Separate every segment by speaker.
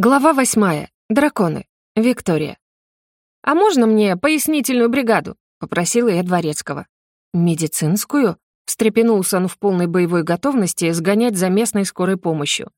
Speaker 1: Глава восьмая. Драконы. Виктория. «А можно мне пояснительную бригаду?» — попросила я Дворецкого. «Медицинскую?» — встрепенулся он в полной боевой готовности сгонять за местной скорой помощью.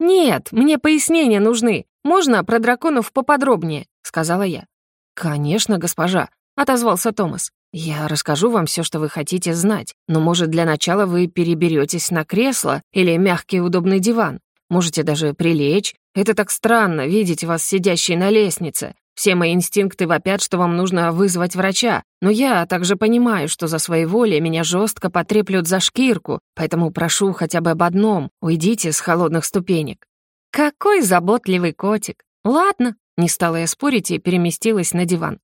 Speaker 1: «Нет, мне пояснения нужны. Можно про драконов поподробнее?» — сказала я. «Конечно, госпожа», — отозвался Томас. «Я расскажу вам все, что вы хотите знать, но, может, для начала вы переберетесь на кресло или мягкий удобный диван. Можете даже прилечь. Это так странно, видеть вас сидящей на лестнице. Все мои инстинкты вопят, что вам нужно вызвать врача, но я также понимаю, что за своей волей меня жестко потреплют за шкирку, поэтому прошу хотя бы об одном — уйдите с холодных ступенек». «Какой заботливый котик! Ладно», — не стала я спорить и переместилась на диван.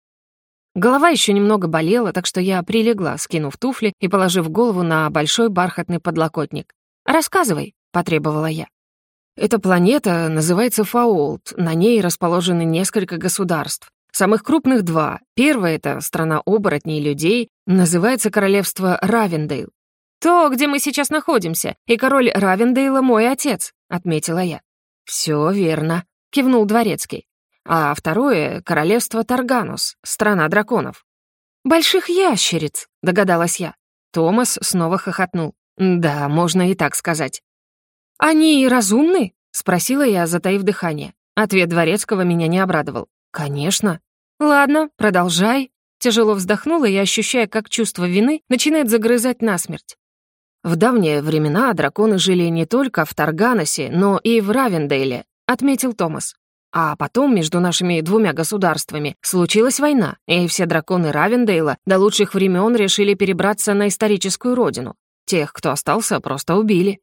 Speaker 1: Голова еще немного болела, так что я прилегла, скинув туфли и положив голову на большой бархатный подлокотник. «Рассказывай», — потребовала я. Эта планета называется Фаолт, на ней расположены несколько государств. Самых крупных два. Первое — это страна оборотней людей, называется королевство Равендейл. «То, где мы сейчас находимся, и король Равендейла мой отец», — отметила я. «Все верно», — кивнул Дворецкий. А второе — королевство Тарганус, страна драконов. «Больших ящериц», — догадалась я. Томас снова хохотнул. «Да, можно и так сказать». «Они разумны?» — спросила я, затаив дыхание. Ответ Дворецкого меня не обрадовал. «Конечно». «Ладно, продолжай». Тяжело вздохнула и, ощущая, как чувство вины начинает загрызать насмерть. В давние времена драконы жили не только в Тарганосе, но и в Равендейле, отметил Томас. А потом между нашими двумя государствами случилась война, и все драконы Равендейла до лучших времен решили перебраться на историческую родину. Тех, кто остался, просто убили.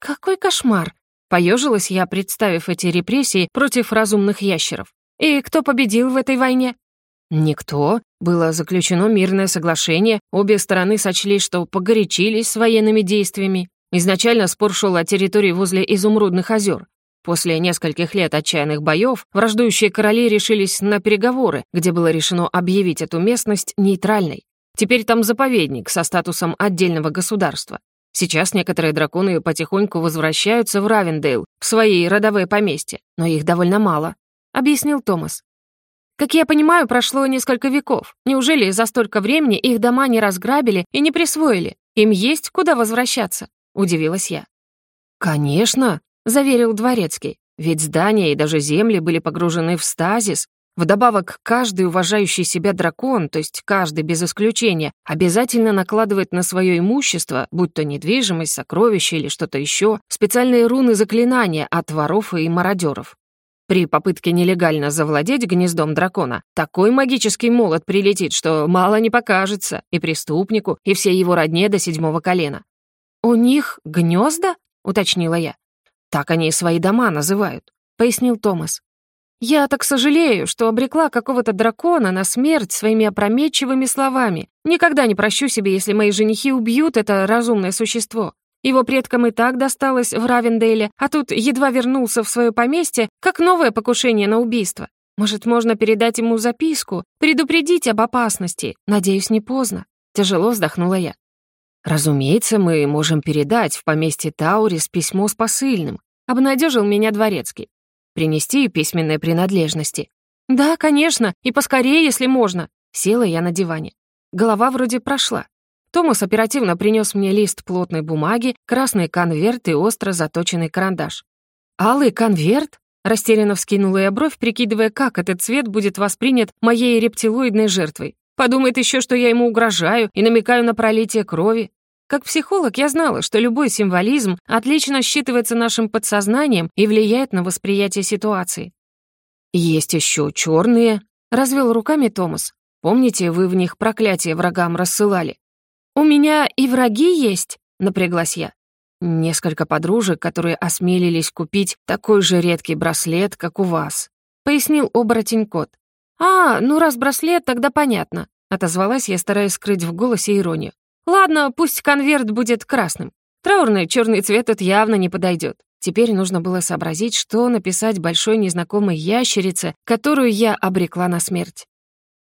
Speaker 1: «Какой кошмар!» — поежилась я, представив эти репрессии против разумных ящеров. «И кто победил в этой войне?» «Никто. Было заключено мирное соглашение, обе стороны сочли, что погорячились с военными действиями. Изначально спор шел о территории возле Изумрудных озер. После нескольких лет отчаянных боев враждующие короли решились на переговоры, где было решено объявить эту местность нейтральной. Теперь там заповедник со статусом отдельного государства. Сейчас некоторые драконы потихоньку возвращаются в Равендейл, в свои родовые поместья, но их довольно мало», — объяснил Томас. «Как я понимаю, прошло несколько веков. Неужели за столько времени их дома не разграбили и не присвоили? Им есть куда возвращаться?» — удивилась я. «Конечно», — заверил Дворецкий. «Ведь здания и даже земли были погружены в стазис, Вдобавок, каждый уважающий себя дракон, то есть каждый без исключения, обязательно накладывает на свое имущество, будь то недвижимость, сокровище или что-то еще, специальные руны заклинания от воров и мародеров. При попытке нелегально завладеть гнездом дракона такой магический молот прилетит, что мало не покажется и преступнику, и всей его родне до седьмого колена. «У них гнезда?» — уточнила я. «Так они свои дома называют», — пояснил Томас. Я так сожалею, что обрекла какого-то дракона на смерть своими опрометчивыми словами. Никогда не прощу себе, если мои женихи убьют это разумное существо. Его предкам и так досталось в Равенделе, а тут едва вернулся в свое поместье, как новое покушение на убийство. Может, можно передать ему записку, предупредить об опасности? Надеюсь, не поздно. Тяжело вздохнула я. Разумеется, мы можем передать в поместье Таурис письмо с посыльным. Обнадежил меня дворецкий. Принести письменные принадлежности. Да, конечно, и поскорее, если можно. Села я на диване. Голова вроде прошла. Томас оперативно принес мне лист плотной бумаги, красный конверт и остро заточенный карандаш. «Алый конверт?» — растерянно вскинула я бровь, прикидывая, как этот цвет будет воспринят моей рептилоидной жертвой. Подумает еще, что я ему угрожаю и намекаю на пролитие крови. Как психолог я знала, что любой символизм отлично считывается нашим подсознанием и влияет на восприятие ситуации. «Есть еще черные», — развел руками Томас. «Помните, вы в них проклятие врагам рассылали?» «У меня и враги есть», — напряглась я. «Несколько подружек, которые осмелились купить такой же редкий браслет, как у вас», — пояснил оборотень-кот. «А, ну раз браслет, тогда понятно», — отозвалась я, стараясь скрыть в голосе иронию. Ладно, пусть конверт будет красным. Траурный черный цвет тут явно не подойдет. Теперь нужно было сообразить, что написать большой незнакомой ящерице, которую я обрекла на смерть.